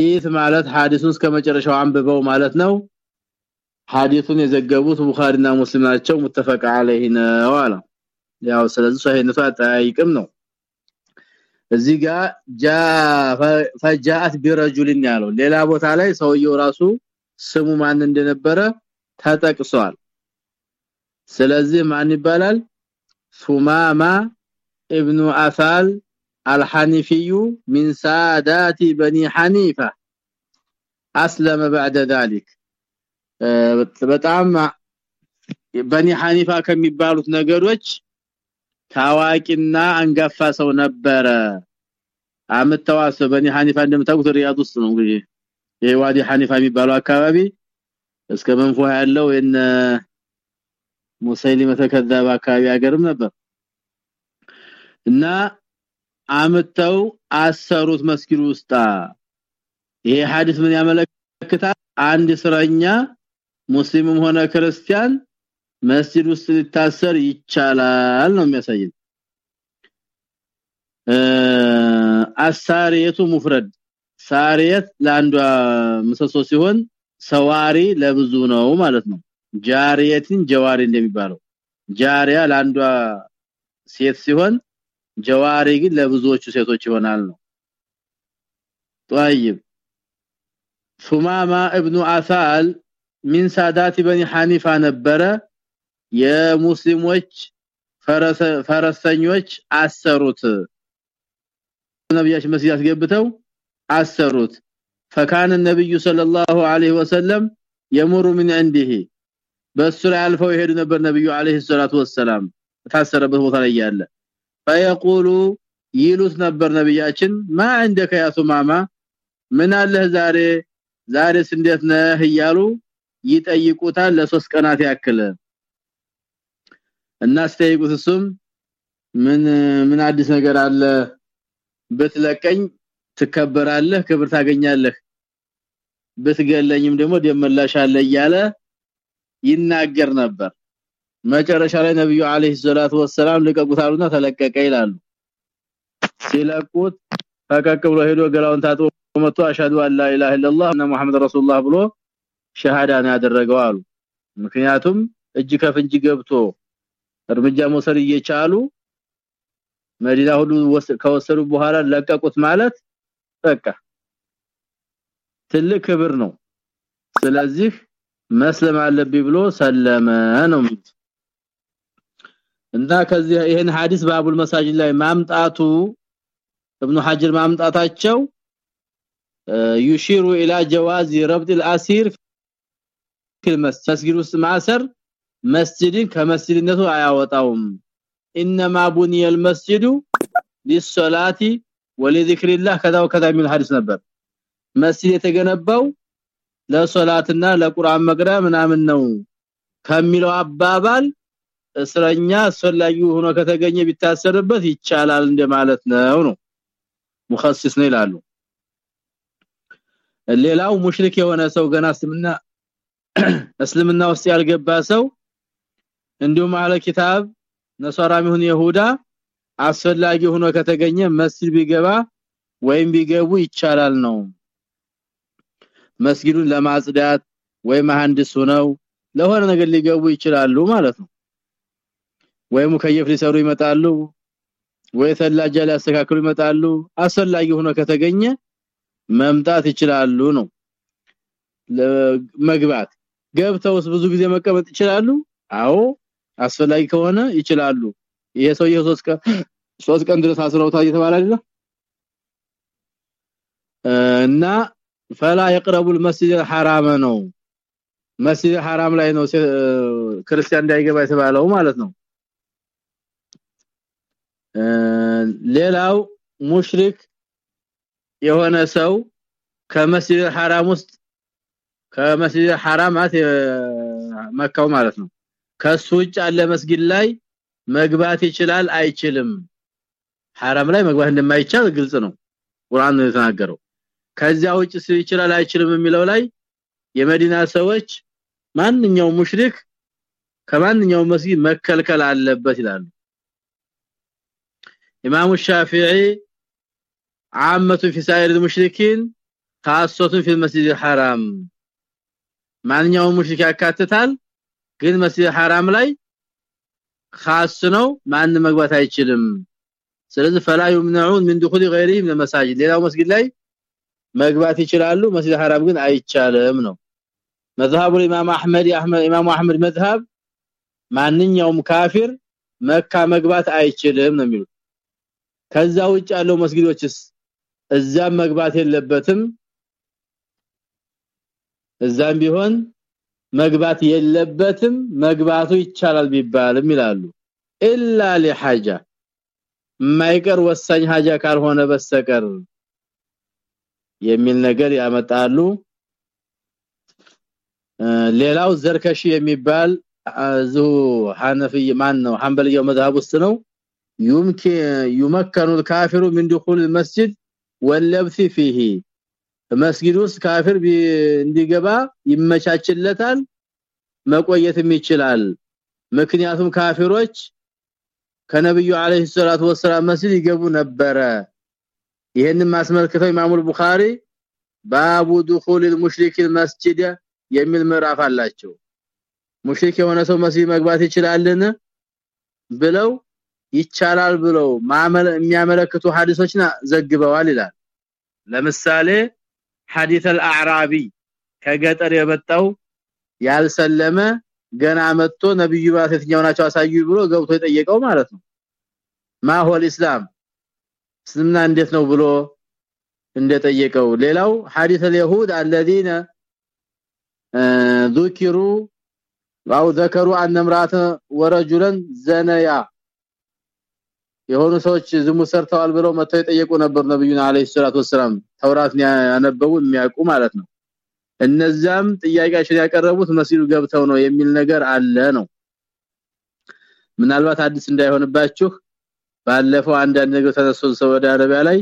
ሐዲስ ማለት ሐዲሱን እስከመጨረሻው አንብበው ማለት ነው ሐዲሱን የዘገቡት ቡኻሪና ሙስሊም ናቸው ሙተፈቅ አለይህ ነው አለ ያው ስለዚህ ሰሂህነቱ አጠያይቅም ነው እዚህ ጋር ጃ ፈጃአት ቢረጁልን ያለው ሌላ ቦታ ላይ ሰውየው ራሱ ስሙ ማን እንደነበረ ተጠቅሷል ስለዚህ ማን ይባላል ሱማማ ابن አፋል الحنيفي من سادات بني حنيفه اسلم بعد ذلك በጣም በኒ ሐኒፋ ከሚባሉት ነገሮች ታዋቂና አንጋፋ ሰው ነበረ አመተዋሰ በኒ ሐኒፋ እንደምታውቁት ሪያድ ውስጥ ነው እንግዲህ የዋዲ ሐኒፋ የሚባለው አካባቢ እስከ መንፎ ያለው የነ ሙሰይሊመ ተከዛባ አካባቢ ሀገርም ነበር እና አመተው አሰሩት መስጊድ ውስጥ። ይሄ ሐዲስ ምን ያመለክታል? አንድ እስረኛ ሙስሊምም ሆነ ክርስቲያን መስጂድ ውስጥ ሊታሰር ይቻላል ነው የሚያሳየን አሳሪየቱ ሙፍረድ። ሳሪየት ለአንዷ ምሰሶ ሲሆን ሰዋሪ ለብዙ ነው ማለት ነው። ጃሪየትን ጀዋሪ እንደሚባለው። ጃሪያ ለአንዷ ሴት ሲሆን ጀዋሪ ግን ለብዙዎቹ ሴቶች ይሆናል ነው طيب ሱማማ ابن አሳል ሚን ሳዳት በኒ ሐኒፋ ነበረ የሙስሊሞች ፈረሰኞች አሰሩት ነብያችን መስጊድ አስገብተው አሰሩት فكان النبي صلى الله عليه وسلم يمر من عنده በሱ ላይ አልፈው ይሄዱ ነበር ነብዩ አለይሂ ሰላቱ ወሰለም ታሰረበት ቦታ ላይ ያለ فيقول ይሉት ነበር ነብያችን ማ عندك يا ሱማማ ምን አለህ ዛሬ ዛሬስ እንዴት ነህ እያሉ ይጠይቁታል ለሶስት ቀናት ያክል እና አስተያይቁት እሱም ምን ምን አዲስ ነገር አለ ብትለቀኝ ትከበራለህ ክብር ታገኛለህ ብትገለኝም ደግሞ ደመላሽ አለ እያለ ይናገር ነበር መጨረሻ ላይ ነብዩ አለይሂ ሰላቱ ወሰለም ልቀቁታሉና ተለቀቀ ይላሉ። ሲለቁት ፈቀቅ ብሎ ሄዶ ገላውን ታጥቦ መጥቶ አሻዱ አላ ኢላሃ ኢላላህ እና መሐመድ ረሱላህ ብሎ ሸሃዳ ነው ያደረገው አሉ። ምክንያቱም እጅ ከፍንጅ ገብቶ እርምጃ መውሰድ እየቻሉ መዲና ሁሉ ከወሰዱ በኋላ ለቀቁት ማለት በቃ ትልቅ ክብር ነው። ስለዚህ መስለም አለብኝ ብሎ ሰለመ ነው እና ከዚህ ይሄን ሐዲስ ባቡል መሳጅድ ላይ ማምጣቱ ابن حجر ማምጣታቸው يشير الى جواز ربط الاسير في المسجد ውስጥ ማሰር መስጂድን ከመስጂድነቱ አያወጣውም انما بني المسجد للصلاه ولذكر الله كذا وكذا من حديث ነበር መስጂድ የተገነባው ለሶላትና ለቁርአን መቅራ ምናምን ነው ከሚለው አባባል እስረኛ አስፈላጊ ሆኖ ከተገኘ ቢታሰርበት ይቻላል እንደማለት ነው ነው። ሙኸሲስ ነው ይላሉ። ሌላው ሙሽሪክ የሆነ ሰው ገና እስልምና እስልምና ውስጥ ያልገባ ሰው እንዲሁም አለ ኪታብ ነሷራም ይሁን ይሁዳ አስፈላጊ ሆኖ ከተገኘ መስጊድ ቢገባ ወይም ቢገቡ ይቻላል ነው። መስጊዱን ለማጽዳት ወይ መሐንዲስ ሆነው ለሆነ ነገር ሊገቡ ይችላሉ ማለት ነው ወይ ሙከየፍ ሊሰሩ ይመጣሉ ወይ ተላጃ ሊያስተካክሉ ይመጣሉ አስፈላጊ ሆኖ ከተገኘ መምጣት ይችላሉ ነው ለመግባት ገብተውስ ብዙ ጊዜ መቀመጥ ይችላሉ አዎ አስፈላጊ ከሆነ ይችላሉ ይሄ ሰውዬው ሶስት ቀን ሶስት ቀን ድረስ አስረውታ እየተባለ አይደል እና فلا يقرب المسجد الحرام ነው መስጂድ ሐራም ላይ ነው ክርስቲያን እንዳይገባ የተባለው ማለት ነው ሌላው ሙሽሪክ የሆነ ሰው ከመስጂድ ሐራም ውስጥ ከመስጂድ ሐራማት መካው ማለት ነው። ከሱ ውጭ ያለ መስጊድ ላይ መግባት ይችላል አይችልም። ሐራም ላይ መግባት እንደማይቻል ግልጽ ነው። ቁርአን የተናገረው። ከዚያ ውጭ ይችላል አይችልም የሚለው ላይ የመዲና ሰዎች ማንኛውም ሙሽሪክ ከማንኛውም መስጊድ መከልከል አለበት ይላሉ ኢማሙ ሻፊዒ عامه في سائر المشركين ካሶቱን ፊል መስጂድ ሐራም ማንኛውም ሙሽሪክ ያካትታል ግን መስጂድ ሐራም ላይ خاص ነው ማን መግባት አይችልም ስለዚህ فلا يمنعون من دخول غيرهم للمساجد ሌላው መስጊድ ላይ መግባት ይችላሉ መስጂድ ሐራም ግን አይቻልም ነው مذهب الامام احمد احمد امام احمد مذهب ማንኛውም ካፊር መካ መግባት አይችልም ነው የሚሉት ከዛ ውጭ ያለው መስጊዶችስ? እዛም መግባት የለበትም? እዛም ቢሆን መግባት የለበትም መግባቱ ይቻላል ቢባልም ይላሉ። ኢላ ለሐጃ ማይቀር ወሳኝ ሐጃ ካልሆነ በስተቀር የሚል ነገር ያመጣሉ። ሌላው ዘርከሺ የሚባል ዙ ሐነፊ ማን ነው? ሐንበልያው መذهب ውስጥ ነው። يمكن يمكن الكافر من دخول المسجد واللبث فيه መስጊድ ውስጥ ካፊር እንዲገባ ይመቻችለታል መቆየትም ይችላል ምክንያቱም ካፊሮች ከነብዩ አለይሂ ሰላቱ ወሰለም መስጊድ ይገቡ ነበረ ይሄንን ማስመልከተው ኢማሙ ቡኻሪ ባቡ دخول المشرك المسجد የሚል ምዕራፍ አላቸው ሙሽሪክ የሆነ ሰው መስጊድ መግባት ይችላልን ብለው ይቻላል ብለው ማመለ የሚያመለክቱ ሐዲሶችን ዘግበዋል ይላል ለምሳሌ ሐዲስ አልአዕራቢ ከገጠር የመጣው ያልሰለመ ገና መጥቶ ነብዩ ባስ የትኛው ናቸው አሳዩ ብሎ ገብቶ የጠየቀው ማለት ነው ማሆል ኢስላም እስልምና እንዴት ነው ብሎ እንደጠየቀው ሌላው ሐዲስ اليهود الذين ذكروا او ذكروا ان امراه ورجلا زنيا የሆኑ ሰዎች ዝሙ ሰርተዋል ብለው መተው የጠየቁ ነበር ነብዩና አለይሂ ሰላቱ ወሰለም ተውራት ያነበቡ የሚያውቁ ማለት ነው። እነዛም ጥያቄያቸውን ያቀረቡት መስጊዱ ገብተው ነው የሚል ነገር አለ ነው። ምናልባት አዲስ እንዳይሆንባችሁ ባለፈው አንዳንድ ነገር ተነስቶ ሳውዲ አረቢያ ላይ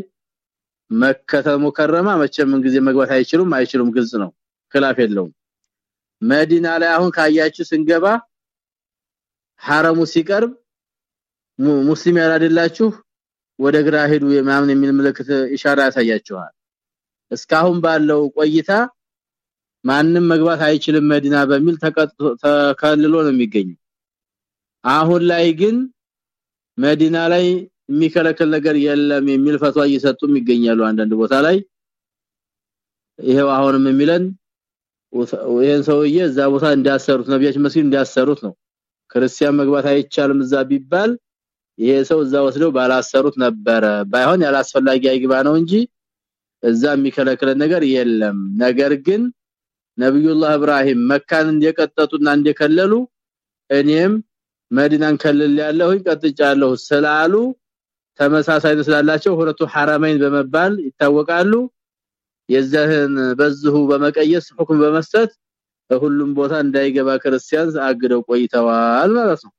መከተ ሙከረማ መቼም ጊዜ መግባት አይችሉም አይችሉም ግልጽ ነው። ክላፍ የለውም። መዲና ላይ አሁን ካያችሁ ስንገባ ሐረሙ ሲቀርብ ሙስሊም ያላደላችሁ ወደ ግራ ሄዱ የማምን የሚል ምልክት ኢሻራ ያሳያችኋል። እስካሁን ባለው ቆይታ ማንም መግባት አይችልም መዲና በሚል ተከልሎ ነው የሚገኝ አሁን ላይ ግን መዲና ላይ የሚከለከል ነገር የለም የሚል ፈትዋ እየሰጡም ይገኛሉ አንዳንድ ቦታ ላይ። ይሄው አሁንም የሚለን ይሄን ሰውዬ እዛ ቦታ እንዳሰሩት ነብያችን መስጊድ እንዳሰሩት ነው። ክርስቲያን መግባት አይቻልም እዛ ቢባል ይሄ ሰው እዛ ወስደው ባላሰሩት ነበረ። ባይሆን ያላስፈላጊ አይግባ ነው እንጂ እዛ የሚከለክለ ነገር የለም። ነገር ግን ነብዩላህ ኢብራሂም መካን እንደቀጠጡና እንደከለሉ እኔም መዲናን ከልል ያለሁኝ ቀጥጫለሁ ስላሉ ተመሳሳይነት ስላላቸው ሁለቱ ሐራመይን በመባል ይታወቃሉ። የዘህን በዝሁ በመቀየስ ሁክም በመስጠት ሁሉም ቦታ እንዳይገባ ክርስቲያን አግደው ቆይተዋል ማለት ነው።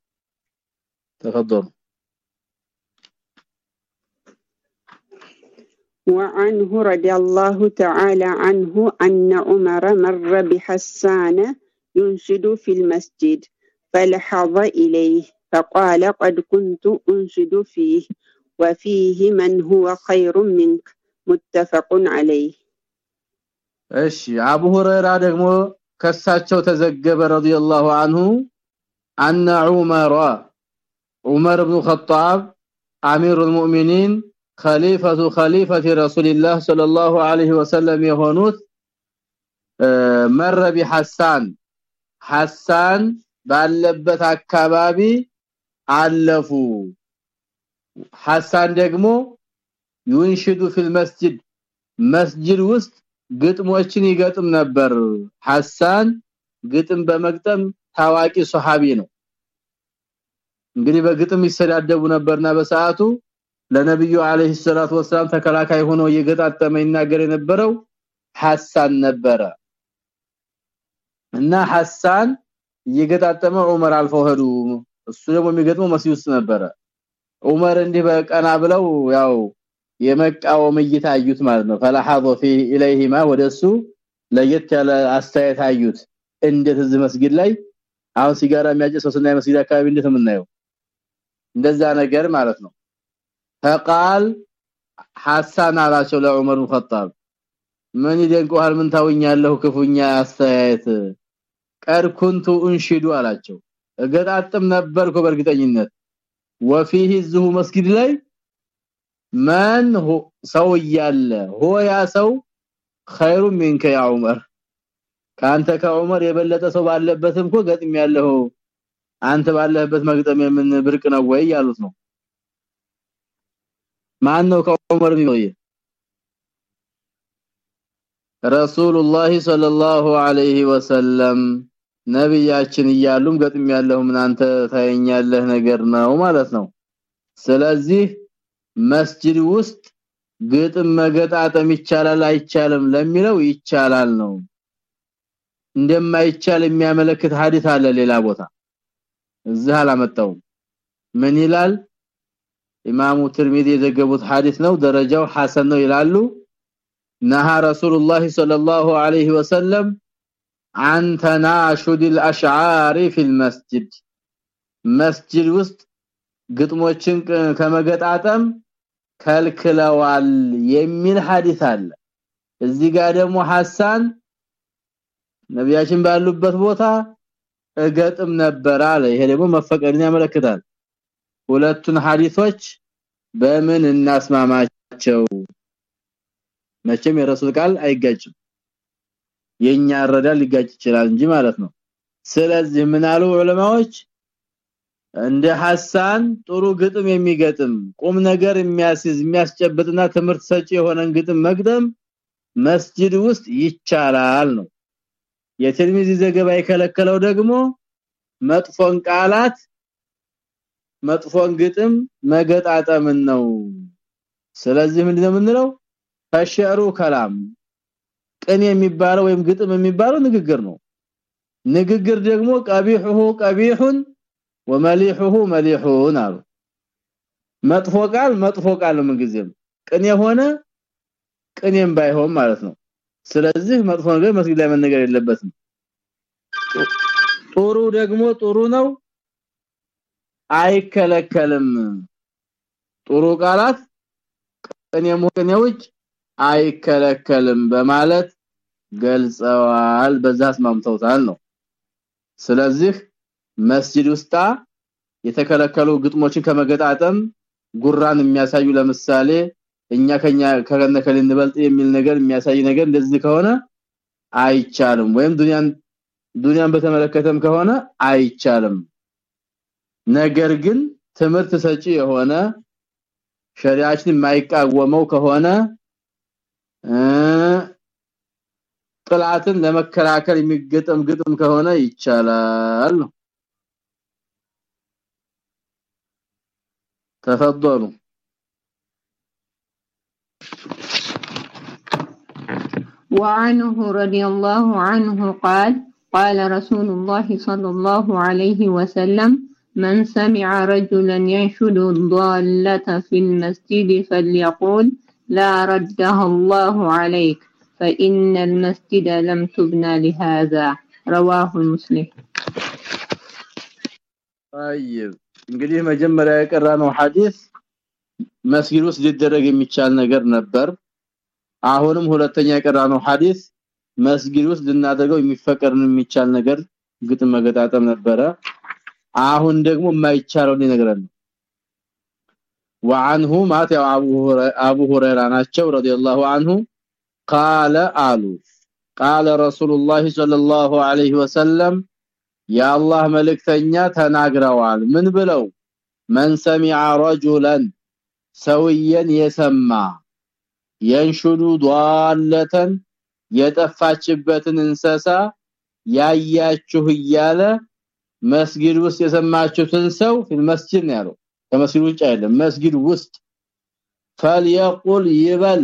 ተፈضሉ وعنه رضي الله تعالى عنه أن عمر مر بحسان ينشد في المسجد فلحظ إليه فقال قد كنت أنشد فيه وفيه من هو خير منك متفق عليه እሺ አቡ ሁረይራ ደግሞ ከሳቸው ተዘገበ ረዲየላሁ عنه ان عمر عمر بن الخطاب امير المؤمنين ኸሊፈቱ ኸሊፈቲ ረሱልላህ ሰለላሁ ዐለይሂ ወሰለም የሆኑት መረቢ ሐሳን ሐሳን ባለበት አካባቢ አለፉ። ሐሳን ደግሞ ዩንሽዱ ፊል መስጂድ መስጂድ ውስጥ ግጥሞችን ይገጥም ነበር። ሐሳን ግጥም በመግጠም ታዋቂ ሱሐቢ ነው። እንግዲህ በግጥም ይሰዳደቡ ነበርና በሰዓቱ ለነብዩ አለይሂ ሰላቱ ወሰለም ተከላካይ ሆኖ የገጣጠመ ይናገር የነበረው ሐሳን ነበረ። እና ሐሳን የገጣጠመ ዑመር አልፈወዱ እሱ ደግሞ የሚገጥመው መሲህ ውስጥ ነበረ። ዑመር እንዲህ በቀና ብለው ያው የመቃወም እይታዩት ማለት ነው። ፈላሐዙ ፊ ኢለይሂማ ወደሱ ለየት ያለ አስተያየት አዩት። እንዴት እዚህ መስጊድ ላይ? አሁን ሲጋራ የሚያጨሰው እና መስጊድ አካባቢ እንዴት የምናየው? እንደዛ ነገር ማለት ነው። فقال حسن አላቸው ለዑመር الخطاب ምን ይደንቀዋል ምን ታውኛለሁ ክፉኛ አስተያየት ቀር ኩንቱ እንሽዱ አላቸው እገጣጥም ነበርኩ በእርግጠኝነት ወፊህ ዝሁ መስጊድ ላይ ማን ሰው እያለ ሆ ያ ሰው خير منك يا عمر ካንተ ከዑመር የበለጠ ሰው ባለበትም እኮ ገጥም ያለው አንተ ባለህበት መግጠም የምን ብርቅ ነው ወይ ያሉት ነው ማን ነው ከዑመር የሚወየ ረሱላህ ሰለላሁ ዐለይሂ ወሰለም ነብያችን እያሉም ገጥም ያለው አንተ ታየኛለህ ነገር ነው ማለት ነው። ስለዚህ መስጂድ ውስጥ ግጥም መገጣጠም ይቻላል አይቻልም ለሚለው ይቻላል ነው። እንደማይቻል የሚያመለክት ሐዲስ አለ ሌላ ቦታ። እዚህ አላመጣው ምን ይላል ኢማሙ ትርሚዚ የዘገቡት ሐዲስ ነው ደረጃው ሐሰን ነው ይላሉ ነሃ ረሱላህ ሰለላሁ ዐለይሂ ወሰለም عن تناشد الاشعار في المسجد መስጂድ ውስጥ ግጥሞችን ከመገጣጠም ከልክለዋል የሚል ሐዲስ አለ እዚህ ጋር ደግሞ ሐሳን ነቢያችን ባሉበት ቦታ እገጥም ነበር አለ ይሄ ደግሞ መፈቀድን ያመለክታል ሁለቱን ሐዲሶች በምን እናስማማቸው? መቼም የረሱል ቃል አይጋጭም። የኛ አረዳ ሊጋጭ ይችላል እንጂ ማለት ነው። ስለዚህ ምን አሉ ዑለማዎች? እንደ ሐሳን ጥሩ ግጥም የሚገጥም ቁም ነገር የሚያስይዝ የሚያስጨብጥና ትምህርት ሰጪ የሆነን ግጥም መግጠም መስጂድ ውስጥ ይቻላል ነው። የትርሚዚ ዘገባ የከለከለው ደግሞ መጥፎን ቃላት መጥፎን ግጥም መገጣጠምን ነው። ስለዚህ ምንድነው የምንለው? ፈሸሩ ከላም ቅን የሚባለው ወይም ግጥም የሚባለው ንግግር ነው። ንግግር ደግሞ ቀቢሁ ቀቢሁን ወመሊሁሁ መሊሁን አሉ። መጥፎ ቃል መጥፎ ቃል ምን ጊዜም ቅን የሆነ ቅኔም ባይሆን ማለት ነው። ስለዚህ መጥፎ ነገር መስጊድ ላይ መነገር የለበትም። ጥሩ ደግሞ ጥሩ ነው አይከለከልም። ጥሩ ቃላት ቅኔም ቅኔዎች አይከለከልም በማለት ገልጸዋል። በዛ አስማምተውታል ነው። ስለዚህ መስጂድ ውስጥ የተከለከሉ ግጥሞችን ከመገጣጠም ጉራን የሚያሳዩ ለምሳሌ እኛ ከኛ ከነከለ እንበልጥ የሚል ነገር የሚያሳይ ነገር እንደዚህ ከሆነ አይቻልም። ወይም ዱንያን ዱንያን በተመለከተም ከሆነ አይቻልም ነገር ግን ትምህርት ሰጪ የሆነ ሸሪዓችን የማይቃወመው ከሆነ ጥላትን ለመከላከል የሚገጠም ግጥም ከሆነ ይቻላል ነው تفضلوا وعنه رضي الله عنه قال قال رسول الله صلى الله عليه وسلم من سمع رجلا ينشد الضالة في المسجد فليقول لا ردها الله عليك فإن المسجد لم تبنى لهذا رواه مسلم طيب እንግዲህ መጀመሪያ የቀራነው ሐዲስ መስጊድ ውስጥ ሊደረግ የሚቻል ነገር ነበር አሁንም ሁለተኛ የቀራነው ሐዲስ መስጊድ ውስጥ ልናደርገው የሚፈቀርን የሚቻል ነገር ግጥም መገጣጠም ነበረ አሁን ደግሞ የማይቻለው ሊነግረን وعنه مات ابو هريره ናቸው رضي الله عنه قال آلو قال رسول الله صلى الله عليه وسلم የአላህ መልእክተኛ ተናግረዋል ምን ብለው من سمع رجلا ሰውየን የሰማ የንሹዱ ዷለተን የጠፋችበትን እንሰሳ ያያችሁ እያለ መስጊድ ውስጥ የሰማችሁትን ሰው في المسجد ነው ያለው ከመስጊድ ውጭ አይደለም መስጊድ ውስጥ فليقل ይበል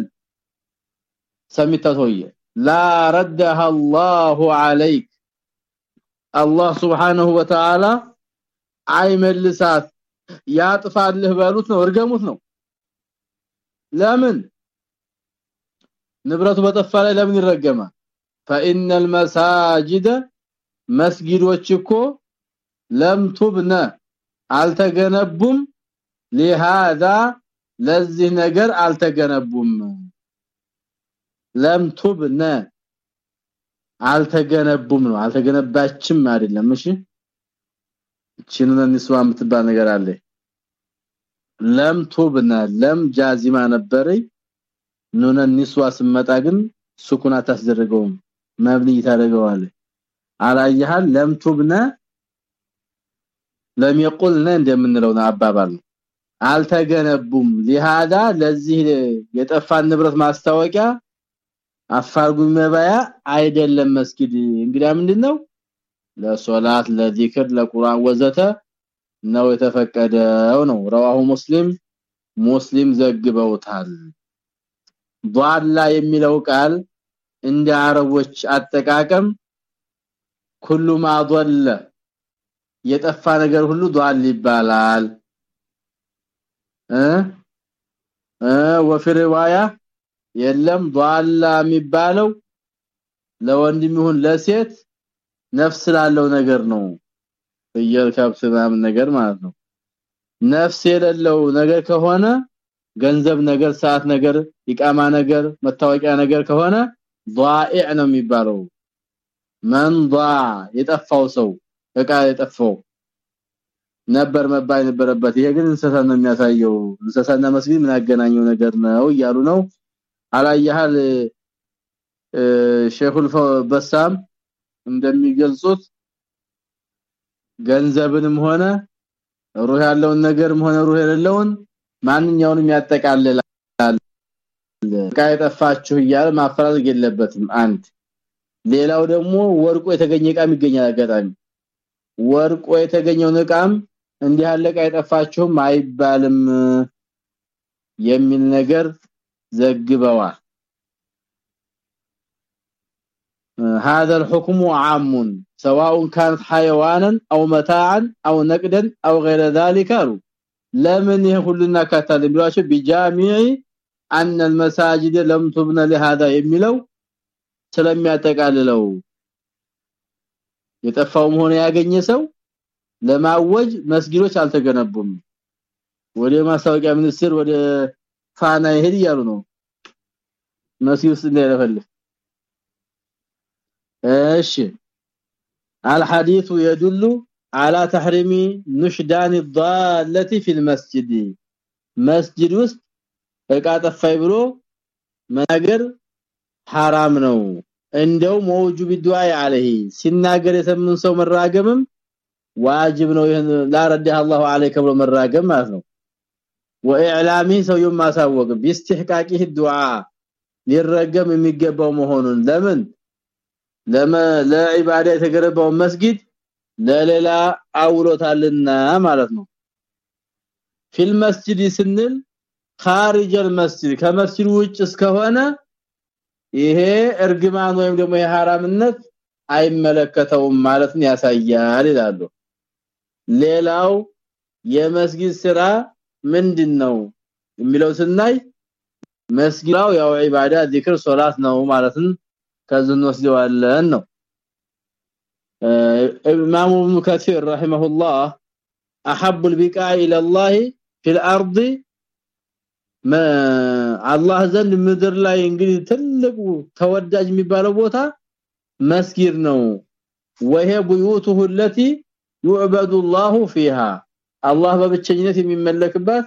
ሰሚታቶየ لا ردها الله عليك አላህ Subhanahu Wa Ta'ala አይመልሳት ያጥፋልህ በሉት ነው እርገሙት ነው ለምን ንብረቱ በጠፋ ላይ ለምን ይረገማል فإن المساجد መስጊዶች እኮ ለም ቱብነ አልተገነቡም لهذا ለዚህ ነገር አልተገነቡም ለም ቱብነ አልተገነቡም ነው አልተገነባችም አይደለም እሺ እቺን ንስዋ የምትባል ነገር አለ ለም ቱብነ ለም ጃዚማ ነበረኝ ኑነ ንስዋ ስመጣ ግን ሱኩን አታስደርገውም መብኒ ታደርገዋለ አላየሃል ለም ቱብነ لم يقلنا እንደምንለው አባባል አልተገነቡም። لهذا ለዚህ የጠፋ ንብረት ማስታወቂያ አፋር መባያ አይደለም መስጊድ። እንግዲያ ምንድነው? ለሶላት ለዚክር ለቁርአን ወዘተ ነው የተፈቀደው ነው። رواه ሙስሊም ሙስሊም ዘግበውታል። ዷላ የሚለው ቃል እንደ አረቦች አጠቃቀም ኩሉ ማضل የጠፋ ነገር ሁሉ ዷል ይባላል እ እ ወፊ ሪዋያ የለም ዷላ የሚባለው ለወንድም ይሁን ለሴት ነፍስ ላለው ነገር ነው ፍየል ከብት ምናምን ነገር ማለት ነው ነፍስ የሌለው ነገር ከሆነ ገንዘብ ነገር ሰዓት ነገር ኢቃማ ነገር መታወቂያ ነገር ከሆነ ضائع ነው የሚባለው መን ضاع የጠፋው ሰው እቃ የጠፋው ነበር መባል ነበረበት ይሄ ግን እንሰሳ ነው የሚያሳየው። እንሰሳና መስጊድ ምን ያገናኘው ነገር ነው እያሉ ነው። አላየሃል? ሼኹል በሳም እንደሚገልጹት ገንዘብንም ሆነ ሩህ ያለውን ነገርም ሆነ ሩህ የሌለውን ማንኛውንም ያጠቃልላል። ቃ የጠፋችሁ እያለ ማፈራረግ የለበትም አንድ። ሌላው ደግሞ ወርቆ የተገኘ ቃም ይገኛል አጋጣሚ ወርቆ የተገኘው ንቃም እንዲህ ያለ ቃ የጠፋችሁም አይባልም የሚል ነገር ዘግበዋል هذا الحكم عام سواء كانت حيوانا او متاعا او نقدا او غير ذلك لمن يهلنا كتل ቢሏቸው بجامع ان المساجد لم تبنى لهذا የሚለው ስለሚያጠቃልለው የጠፋው መሆን ያገኘ ሰው ለማወጅ መስጊዶች አልተገነቡም ወደ ማስታወቂያ ሚኒስቴር ወደ ፋና ይሄድ ያሉ ነው መስጊድ ውስጥ እንደለፈልፍ እሺ الحديث يدل على تحريم نشدان الضاله في المسجد مسجد ውስጥ እቃ ጠፋይ ብሎ መናገር حرام ነው እንደው መውጁብ ዱዓይ عليه ሲናገር የሰምን ሰው መራገምም ዋጅብ ነው ይሄን ላረዳህ አላሁ አለይከ ብሎ መራገም ማለት ነው ወኢዕላሚ ሰውየው ማሳወቅ ቢስተህቃቂህ ዱዓ ሊረገም የሚገባው መሆኑን ለምን ለማ ለኢባዳ የተገነባው መስጊድ ለሌላ አውሎታልና ማለት ነው ፊል መስጂድ ስንል خارج المسجد ከመስጂድ ውጭ እስከሆነ ይሄ እርግማን ወይም ደግሞ የሐራምነት አይመለከተውም ማለትን ያሳያል ይላሉ ሌላው የመስጊድ ስራ ምንድነው የሚለው ስናይ መስጊዳው ያው ኢባዳ ዚክር ሶላት ነው ማለትን ከዝን ወስደዋለን ነው ኢማሙ ኢብኑ ከሲር ረሂመሁላህ احب البقاع الى الله في الارض ما አላህ ዘንድ ምድር ላይ እንግዲህ ትልቁ ተወዳጅ የሚባለው ቦታ መስጊድ ነው ወሄ ቡዩቱሁ التي يعبد الله فيها አላህ በብቸኝነት የሚመለክባት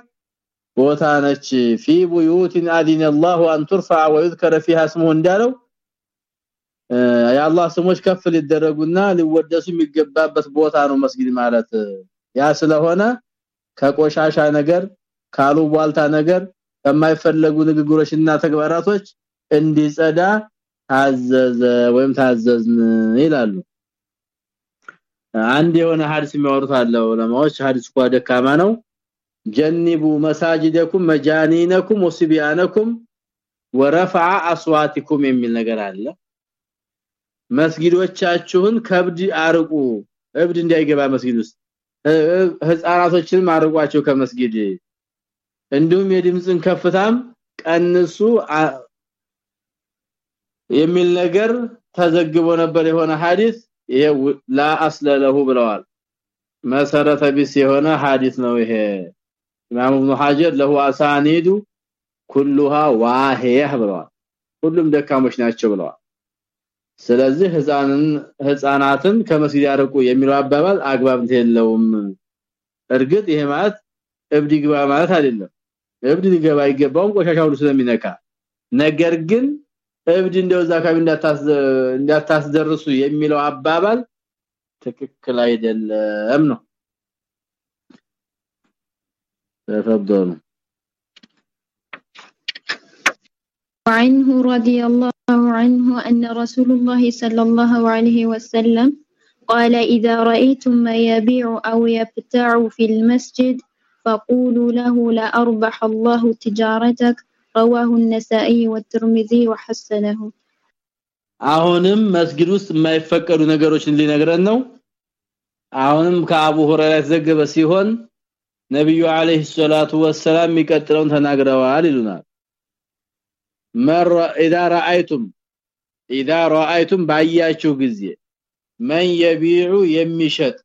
ቦታ ነች في بيوت اذن الله ان ترفع ويذكر فيها اسمه እንዳለው የአላህ ስሞች ከፍ ሊደረጉና ሊወደሱ የሚገባበት ቦታ ነው መስጊድ ማለት ያ ስለሆነ ከቆሻሻ ነገር ካሉ ቧልታ ነገር ከማይፈለጉ ንግግሮችና ተግባራቶች እንዲጸዳ ታዘዘ ወይም ታዘዝን ይላሉ። አንድ የሆነ ሐዲስ የሚያወሩት አለ ዑለማዎች። ሐዲስ ቋ ደካማ ነው። ጀንቡ መሳጅደኩም መጃኒነኩም ወስቢያነኩም ወረፈዓ አስዋቲኩም የሚል ነገር አለ። መስጊዶቻችሁን ከብድ አርቁ። እብድ እንዳይገባ መስጊድ ውስጥ። ህፃናቶችንም አርቋቸው ከመስጊድ እንዲሁም የድምጽን ከፍታም ቀንሱ የሚል ነገር ተዘግቦ ነበር የሆነ ሐዲስ። ይሄ ላ አስለለሁ ብለዋል። መሰረተ ቢስ የሆነ ሐዲስ ነው ይሄ። ኢማም ኢብኑ ሐጀር ለሁ አሳኒዱ ኩሉሃ ዋሂህ ብለዋል። ሁሉም ደካሞች ናቸው ብለዋል። ስለዚህ ህፃንን ህፃናትን ከመስጊድ ያርቁ የሚለው አባባል አግባብነት የለውም። እርግጥ ይሄ ማለት እብድ ይግባ ማለት አይደለም እብድ ሊገባ አይገባውም ቆሻሻ ስለሚነካ ነገር ግን እብድ እንደውዛ አካባቢ እንዳታስደርሱ የሚለው አባባል ትክክል አይደለም ነው። تفضلوا وعنه رضي الله عنه أن رسول الله صلى الله عليه وسلم قال إذا رأيتم ما يبيع أو يبتاع في المسجد فقولوا له لا أربح الله تجارتك رواه النسائي والترمذي وحسنه አሁንም መስጊድ ውስጥ የማይፈቀዱ ነገሮችን ሊነግረን ነው አሁንም ከአቡ ሁረይራ የተዘገበ ሲሆን ነብዩ አለይሂ ሰላቱ ወሰላም የሚቀጥለውን ተናግረዋል ይሉናል መር اذا رايتم اذا رايتم ባያችሁ ጊዜ من يبيع የሚሸጥ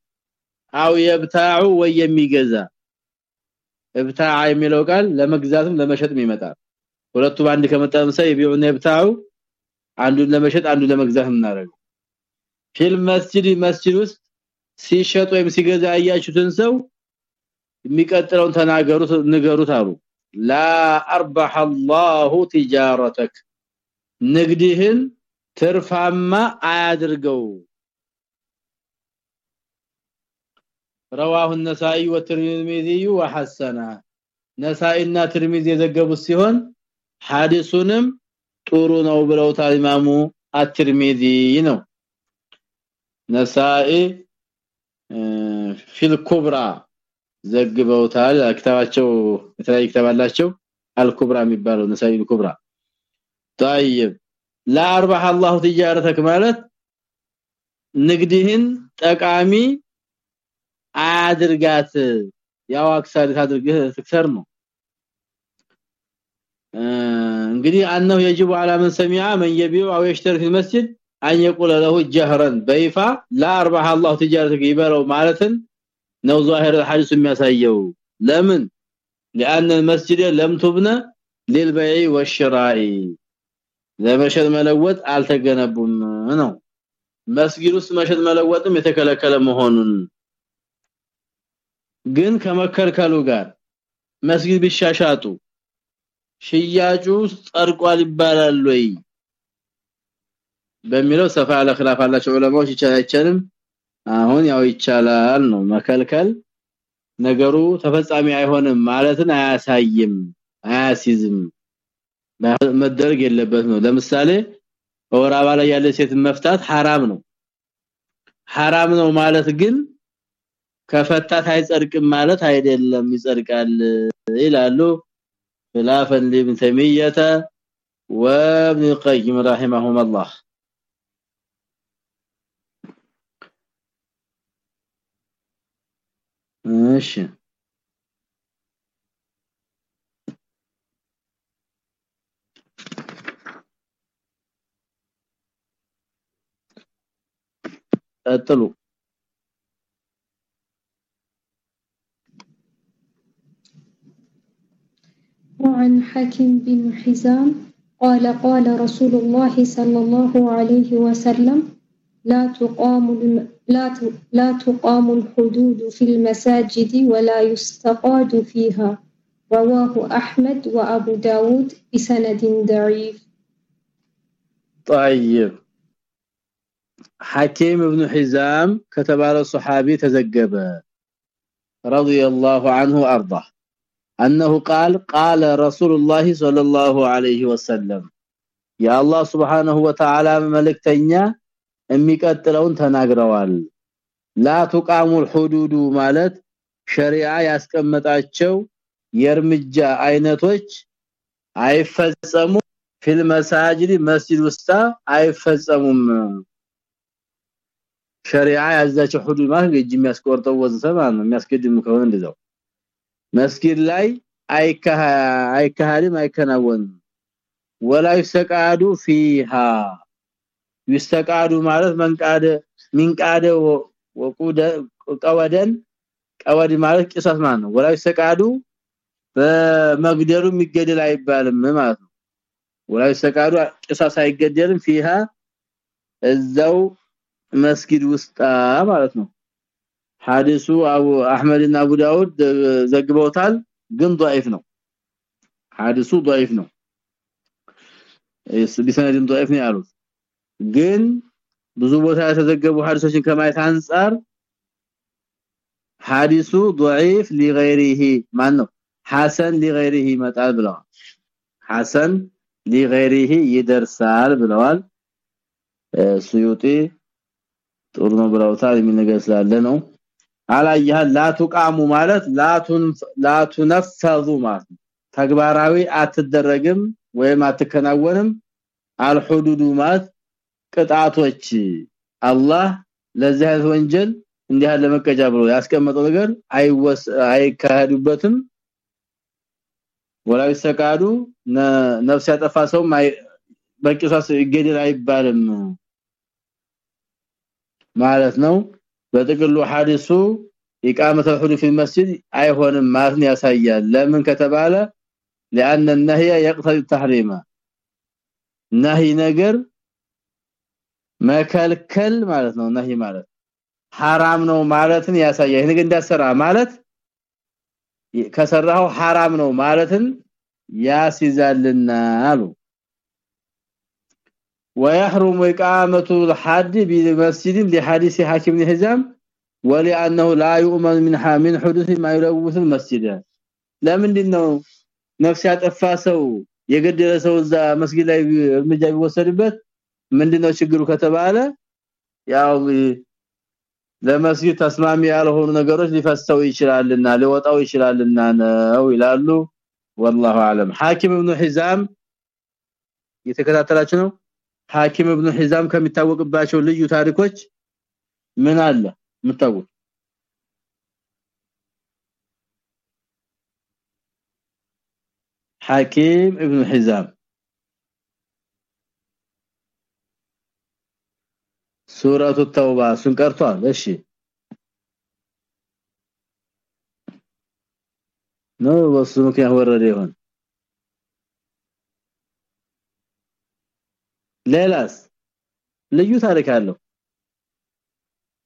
አው يبتاع ወይ የሚገዛ ابتاع የሚለው ቃል ለመግዛትም ለመሸጥም ይመጣል ሁለቱ ባንድ ከመጣ ምሳሌ يبيعون يبتاع አንዱን ለመሸጥ አንዱን ለመግዛት እናደርገው ፊል መስጂድ መስጂድ ውስጥ ሲሸጥ ወይም ሲገዛ ያያችሁትን ሰው የሚቀጥለውን ተናገሩት ንገሩት አሉ ላ አርባህ الله تجارتك ንግድህን ትርፋማ አያድርገው رواه النسائي والترمذي وحسنه ነሳኢና ትርሚዚ የዘገቡት ሲሆን ሐዲሱንም ጥሩ ነው ብለውታል ኢማሙ አትርሚዚ ነው ነሳኢ ፊል ኩብራ ዘግበውታል ክታባቸው የተለያየ ክታባላቸው አልኩብራ የሚባለው ነሳኢ ኩብራ طيب لا اربح الله تجارتك ማለት ንግድህን ጠቃሚ አድርጋት ያው አክሳሪ ታድርግህ ትክሰር ነው እንግዲህ አንነው يجب على من سمع من يبيع او يشتري في المسجد ان يقول له جهرا بيفا لا اربح الله تجارتك يبرو معناتن ነው ظاهر الحديث የሚያሳየው ለምን لان المسجد لم تبنى للبيع والشراء ለመሸጥ መለወጥ አልተገነቡም ነው መስጊድ ውስጥ መሸጥ መለወጥም የተከለከለ መሆኑን ግን ከመከልከሉ ጋር መስጊድ ቢሻሻጡ ሽያጩ ጸድቋል ይባላል ወይ በሚለው ሰፋ ያለ خلاف አላቸው ዑለማዎች ይቻላልም አሁን ያው ይቻላል ነው መከልከል ነገሩ ተፈጻሚ አይሆንም ማለትን አያሳይም አያሲዝም መደረግ የለበት ነው ለምሳሌ ወራባ ላይ ያለ ሴት መፍታት حرام ነው حرام ነው ማለት ግን ከፈታት አይጸድቅም ማለት አይደለም ይጸድቃል ይላሉ خلافا لابن تيميه وابن القيم رحمهم الله ماشي قتلوا حكيم بن حزام قال قال رسول الله صلى الله عليه وسلم لا تقام لا لا تقام الحدود في المساجد ولا يستقاد فيها. رواه أحمد وأبو داود بسند ضعيف. طيب. حكيم بن حزام كتب على الصحابي تزجب. رضي الله عنه وأرضاه. انه قال قال رسول الله صلى الله عليه وسلم يا الله سبحانه وتعالى ملكتنيا የሚቀጥለውን ተናግረዋል። ላ ተቃሙል ሁዱዱ ማለት ሸሪዓ ያስቀመጣቸው የርምጃ አይነቶች አይፈጸሙ ፊል መሳጅድ መስጂድ ውስጥ አይፈጸሙም። ሸሪዓ ያዛቸው ሁዱድ ማለት እጅ የሚያስቆርጠው ወዘተ ማለት የሚያስገድም ከሆነ እንደዛው። መስጊድ ላይ አይካሃድም አይከናወንም ወላ ይሰቃዱ فيها ይስተቃዱ ማለት መንቃደ ሚንቃደ ወቁደ ቀወደን ቀወድ ማለት ቂሳስ ማለት ነው ወላ ይሰቃዱ በመግደሉ የሚገደል አይባልም ማለት ነው ወላ ይሰቃዱ ቂሳስ አይገደልም فيها እዛው መስጊድ ውስጥ ማለት ነው ሐዲሱ አቡ አህመድ እና አቡ ዳውድ ዘግበውታል ግን ضعيف ነው ሐዲሱ ضعيف ነው እስ ቢሰነድም ضعيف ነው ያሉት ግን ብዙ ቦታ የተዘገቡ ሐዲሶችን ከማየት አንፃር ሐዲሱ ضعيف لغيره ማን ነው ሐሰን لغيره መጣል ብለዋል ሐሰን لغيره ይደርሳል ብለዋል ሱዩጢ ጥሩ ነው ብለውታል የሚል ነገር ስላለ ነው አላየህ ላቱቃሙ ማለት ላቱን ላቱነፈዙ ማለት ተግባራዊ አትደረግም ወይም አትከናወንም። አልሁዱዱ ማለት ቅጣቶች። አላህ ለዚህ ወንጀል እንዲህ ያለ መቀጫ ብሎ ያስቀመጠው ነገር አይወስ አይካሄዱበትም። ወላዊ ሰቃዱ ነፍስ ያጠፋ ሰው በቂሷስ ይገደል አይባልም ማለት ነው በጥቅሉ ሐዲሱ ኢቃመተ الحدود في المسجد አይሆንም ማለት ያሳያል ለምን ከተባለ لان النهي يقتضي التحريم ነህይ ነገር መከልከል ማለት ነው ነህይ ማለት حرام ነው ማለትን ያሳያል ይሄን እንዳሰራ ማለት ከሰራው حرام ነው ማለትን ያስይዛልና አሉ ويحرم اقامه الحد بمسجد لحديث حاكم بن حزام ولانه لا يؤمن من من حدوث ما يلوث المسجد ለምንድን ነው ነፍስ ያጠፋ ሰው የገደለ ሰው እዛ መስጊድ ላይ እርምጃ ቢወሰድበት ምንድነው ችግሩ ከተባለ ያው ለመስጊድ ተስማሚ ያልሆኑ ነገሮች ሊፈሰው ይችላልና ሊወጣው ይችላልና ነው ይላሉ والله اعلم حاكم ابن حزام የተከታተላችሁ ነው ሐኪም ኢብኑ ሒዛም ከሚታወቅባቸው ልዩ ታሪኮች ምን አለ? ምታውቁ ሐኪም ኢብኑ ሒዛም። ሱረቱ ተውባ ሱን ቀርቷል። እሺ። ነው ወሱ ምክንያት ወረደ ይሆን ሌላስ? ልዩ ታሪክ አለው።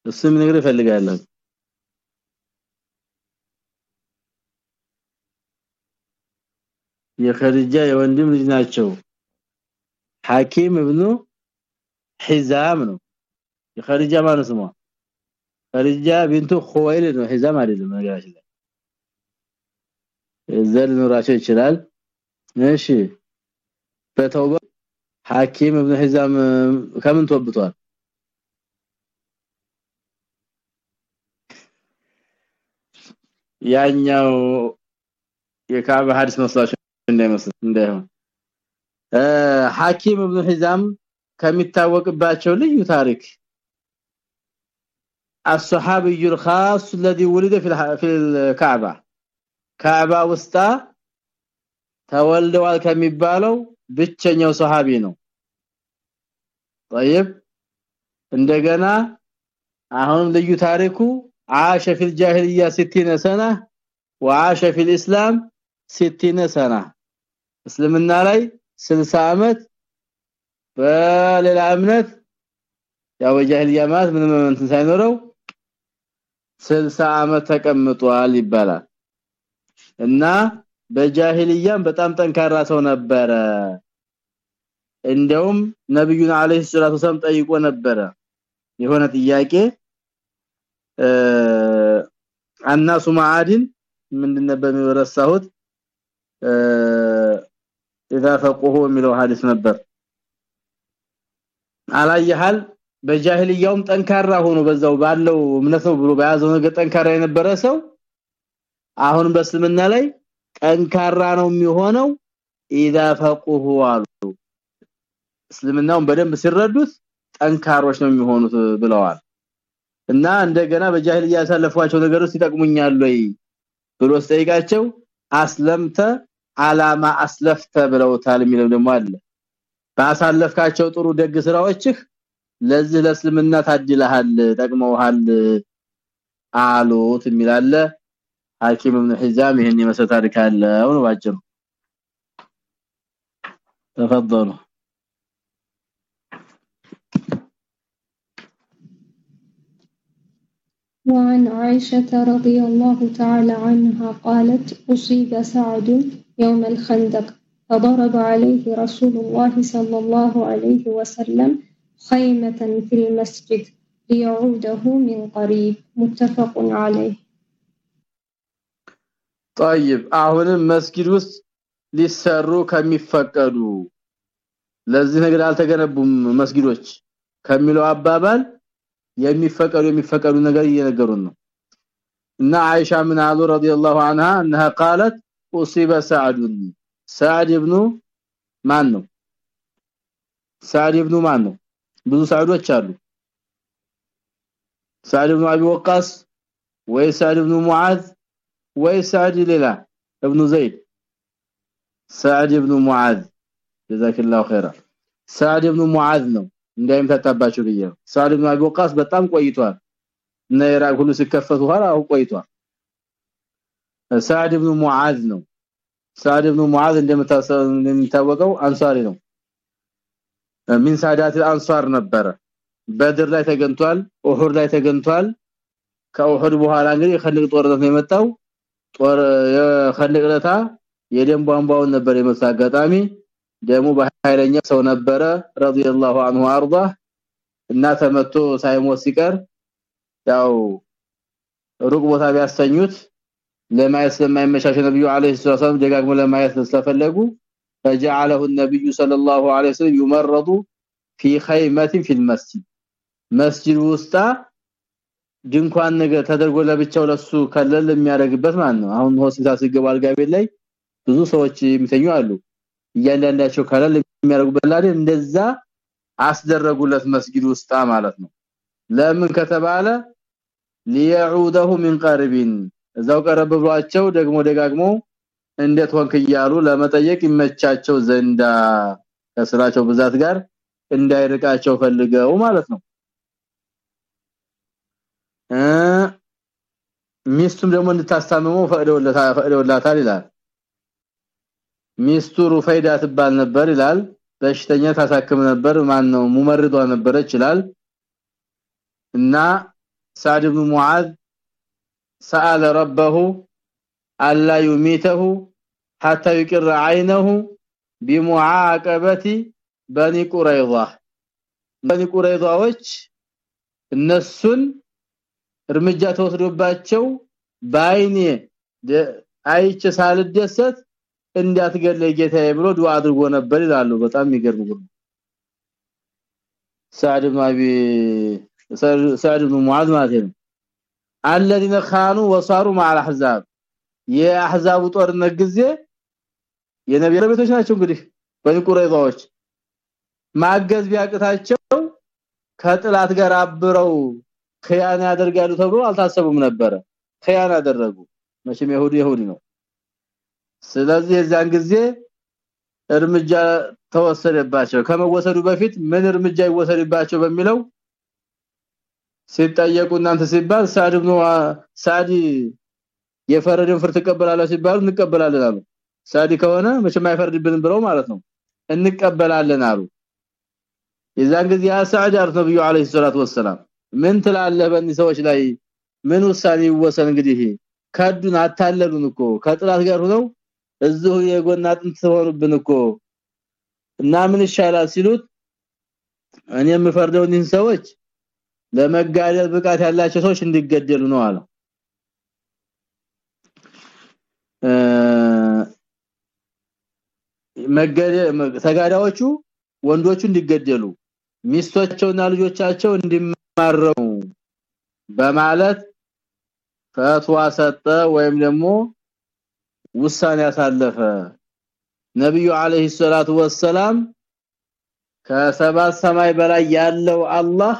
እሱም ነገር ይፈልጋለሁ የኸዲጃ የወንድም ልጅ ናቸው። ሐኪም ኢብኑ ሒዛም ነው። የኸዲጃ ማን ስሟ? ኸዲጃ ቢንቱ ኹወይልድ ነው። ሒዛም አይደለም ነገራችን ላይ። ዘል ኑራቸው ይችላል። እሺ። በተውባ ሐኪም ኢብኑ ሒዛም ከምን ተወብቷል ያኛው የካባ ሐዲስ መስላችሁ እንዳይመስል እንዳይሆን ሐኪም ኢብኑ ሒዛም ከሚታወቅባቸው ልዩ ታሪክ الصحابي الخاص الذي ولد في في الكعبه كعبه ውስጥ ተወልደዋል ከሚባለው ብቸኛው ሱሐቢ ነው طيب እንደገና አሁን ልዩ ታሪኩ عاش في الجاهليه 60 سنه وعاش في الاسلام 60 سنه እስልምና ላይ 60 አመት በሌላ እምነት ያው ጃሂልያ ማለት ምንም እንትን ሳይኖረው 60 አመት ተቀምጧል ይባላል እና በጃሂልያም በጣም ጠንካራ ሰው ነበረ እንደውም ነብዩን አለይሂ ሰላቱ ሰላም ጠይቆ ነበረ የሆነ ጥያቄ አናሱ ማዓድን ምንድን ነበር የሚወረሳሁት اذا فقهوا የሚለው ሐዲስ ነበር አላየሃል በጃሂልያውም ጠንካራ ሆኖ በዛው ባለው እምነት ነው ብሎ በያዘው ነገር ጠንካራ የነበረ ሰው አሁን በእስልምና ላይ ጠንካራ ነው የሚሆነው። ኢዛ ፈቁሁ አሉ። እስልምናውን በደንብ ሲረዱት ጠንካሮች ነው የሚሆኑት ብለዋል። እና እንደገና በጃሂል ያሳለፏቸው ነገሮች ይጠቅሙኛል ወይ ብሎ ጠይቃቸው አስለምተ አላማ አስለፍተ ብለውታል የሚለው ደግሞ አለ። ባሳለፍካቸው ጥሩ ደግ ስራዎችህ ለዚህ ለእስልምና ታድልሃል ጠቅመውሃል አሉት የሚላለ حكيم بن حزام يهني مساتارك الله ونواجب تفضل وعن عائشة رضي الله تعالى عنها قالت أصيب سعد يوم الخندق فضرب عليه رسول الله صلى الله عليه وسلم خيمة في المسجد ليعوده من قريب. متفق عليه. طيب አሁንም መስጊድ ውስጥ ሊሰሩ ከሚፈቀዱ ለዚህ ነገር አልተገነቡም መስጊዶች ከሚለው አባባል የሚፈቀዱ የሚፈቀዱ ነገር እየነገሩን ነው እና አይሻ ምን አሉ ረዲየላሁ عنها انها قالت اصيب سعد سعد ابن ማን ነው سعد ابن ማን ነው ብዙ ሳዕዶች አሉ سعد ابن ابي وقاص ወይ سعد ابن معاذ ወይ سعد ሌላ ابن زيد سعد ابن معاذ جزاك الله خيرا سعد ابن معاذ ነው እንዳይምታታባችሁ ብዬ ሳድ ኢብኑ አቢ ወቃስ በጣም ቆይቷል እና ኢራቅ ሁሉ ሲከፈቱ ኋላ አሁን ቆይቷል ሳድ ኢብኑ ሙዓዝ ነው ሳድ ኢብኑ ሙዓዝ እንደምታወቀው አንሷሪ ነው ሚን ሳዳት አንሷር ነበረ በድር ላይ ተገንቷል ኡሁድ ላይ ተገንቷል ከኡሁድ በኋላ እንግዲህ የኸንቅ ጦርነት ነው የመጣው ጦር የኸንቅ ለታ የደም ቧንቧውን ነበር የመጣ አጋጣሚ ደግሞ በኃይለኛ ሰው ነበረ ረዲየላሁ ዐንሁ አርዳ እና ተመቶ ሳይሞት ሲቀር ያው ሩቅ ቦታ ቢያስተኙት ለማየት ስለማይመቻቸው ነብዩ አለይሂ ሰላም ደጋግሞ ለማየት ስለፈለጉ فجعله النبي صلى الله عليه وسلم يمرض في خيمه في المسجد መስጂድ ውስጥ ድንኳን ነገር ተደርጎ ለብቻው ለሱ ከለል የሚያደርግበት ማለት ነው። አሁን ሆስፒታል ሲገባ አልጋ ላይ ብዙ ሰዎች የሚተኙ አሉ። እያንዳንዳቸው ከለል የሚያደርጉበት አይደል? እንደዛ አስደረጉለት መስጊድ ውስጣ ማለት ነው። ለምን ከተባለ ليعوده من ቀርቢን እዛው ቀረብ ብሏቸው ደግሞ ደጋግሞ እንዴት ሆንክ እያሉ ለመጠየቅ ይመቻቸው ዘንዳ ከስራቸው ብዛት ጋር እንዳይርቃቸው ፈልገው ማለት ነው። ሚስቱም ደግሞ እንድታስታምመው ፈቅደውላታል ፈቅደውላታል ይላል። ሚስቱ ሩፈይዳ ትባል ነበር ይላል። በሽተኛ ታሳክም ነበር። ማን ነው ሙመርዷ ነበረች ይላል። እና ሳድ ኢብኑ ሙዓዝ سأل ربه الا يميته حتى يقر عينه بمعاقبه بني قريظه بني قريظاዎች እነሱን እርምጃ ተወስዶባቸው ባይኔ አይቼ ሳልደሰት እንዳትገለይ ጌታዬ ብሎ ዱአ አድርጎ ነበር ይላሉ በጣም የሚገርም ጉድ ሳዕድ ኢብኑ አቢ ሳዕድ ኢብኑ ሙዓዝ ማለት ነው الذين خانوا وصاروا مع الاحزاب የአህዛቡ ጦርነት ጊዜ የነብዩ ቤቶች ናቸው እንግዲህ በኒ ቁረይዛዎች ማገዝ ቢያቅታቸው ከጥላት ጋር አብረው ኺያን ያደርጋሉ ተብሎ አልታሰቡም ነበር ኺያን አደረጉ። መቼም ይሁዲ ይሁዲ ነው። ስለዚህ የዛን ጊዜ እርምጃ ተወሰደባቸው። ከመወሰዱ በፊት ምን እርምጃ ይወሰድባቸው በሚለው ሲጠየቁ እናንተ ሲባል ሳድ ኢብኑ ሳዲ የፈረደን ፍርድ ተቀበላላችሁ ሲባሉ እንቀበላለን አሉ። ሳዲ ከሆነ መቼም አይፈርድብንም ብለው ማለት ነው። እንቀበላለን አሉ። የዛን ጊዜ አሳድ አር ነብዩ አለይሂ ሰላቱ ወሰለም ምን ትላለህ በእነዚህ ሰዎች ላይ? ምን ውሳኔ ይወሰን እንግዲህ? ካዱን አታለሉን እኮ። ከጥላት ጋር ሆነው እዚሁ የጎና አጥንት ሆኑብን እኮ። እና ምን ይሻላል ሲሉት እኔ የምፈርደው እነዚህ ሰዎች ለመጋደል ብቃት ያላቸው ሰዎች እንዲገደሉ ነው አለ። ተጋዳዮቹ ወንዶቹ እንዲገደሉ ሚስቶቻቸውና ልጆቻቸው እንዲማረው በማለት ፈትዋ ሰጠ ወይም ደግሞ ውሳኔ ያሳለፈ ነብዩ አለይሂ ሰላቱ ወሰላም ከሰባት ሰማይ በላይ ያለው አላህ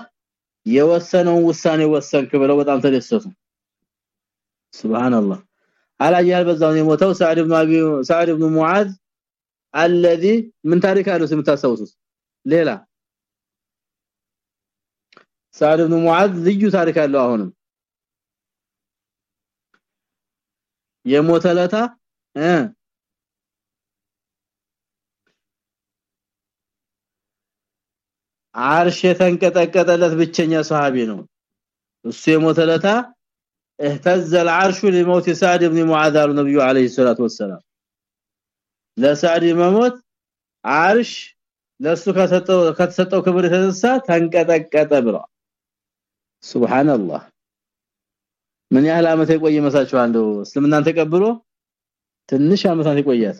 የወሰነውን ውሳኔ ወሰንክ ብለው በጣም ተደሰቱ ሱብሃንአላህ አላየህ በዛው ነው የሞተው ሳዕድ ኢብኑ አቢ ሳዕድ ኢብኑ ሙዓዝ الذي ምን ታሪክ አለው ስምታስታውሱት ሌላ ሳዕድ ኢብኑ ሙዓዝ ልዩ ታሪክ አለው አሁንም የሞተለታ እ አርሽ የተንቀጠቀጠለት ብቸኛ ሰሃቢ ነው እሱ የሞተለታ اهتز العرش لموت سعد بن معاذ النبي عليه الصلاه والسلام ለሳዕድ መሞት አርሽ ለሱ ከተሰጠው ከተሰጠው ክብር የተነሳ ተንቀጠቀጠ ብለው ሱብሃንአላህ ምን ያህል አመት የቆየ መሳችሁ እንደው እስልምናን ተቀብሎ ትንሽ አመታት የቆያት።